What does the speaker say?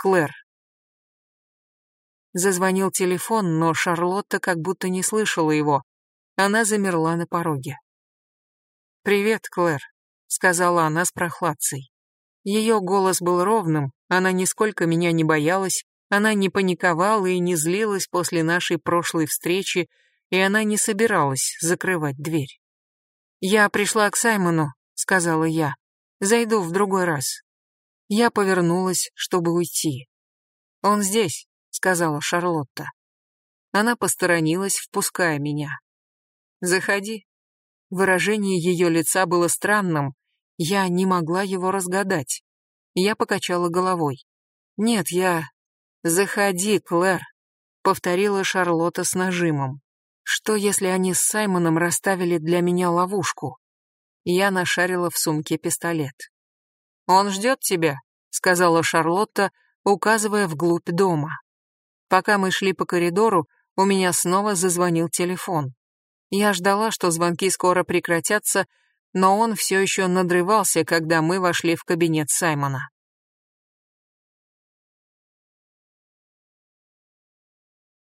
Клэр. Зазвонил телефон, но Шарлотта как будто не слышала его. Она замерла на пороге. «Привет, Клэр», — сказала она с прохладцей. Ее голос был ровным, она нисколько меня не боялась, она не паниковала и не злилась после нашей прошлой встречи, и она не собиралась закрывать дверь. «Я пришла к Саймону», — сказала я. «Зайду в другой раз». Я повернулась, чтобы уйти. «Он здесь», — сказала Шарлотта. Она посторонилась, впуская меня. «Заходи». Выражение ее лица было странным, я не могла его разгадать. Я покачала головой. «Нет, я «Заходи, Клэр», — повторила Шарлотта с нажимом. «Что, если они с Саймоном расставили для меня ловушку?» Я нашарила в сумке пистолет. «Он ждет тебя», — сказала Шарлотта, указывая вглубь дома. Пока мы шли по коридору, у меня снова зазвонил телефон. Я ждала, что звонки скоро прекратятся, но он все еще надрывался, когда мы вошли в кабинет Саймона.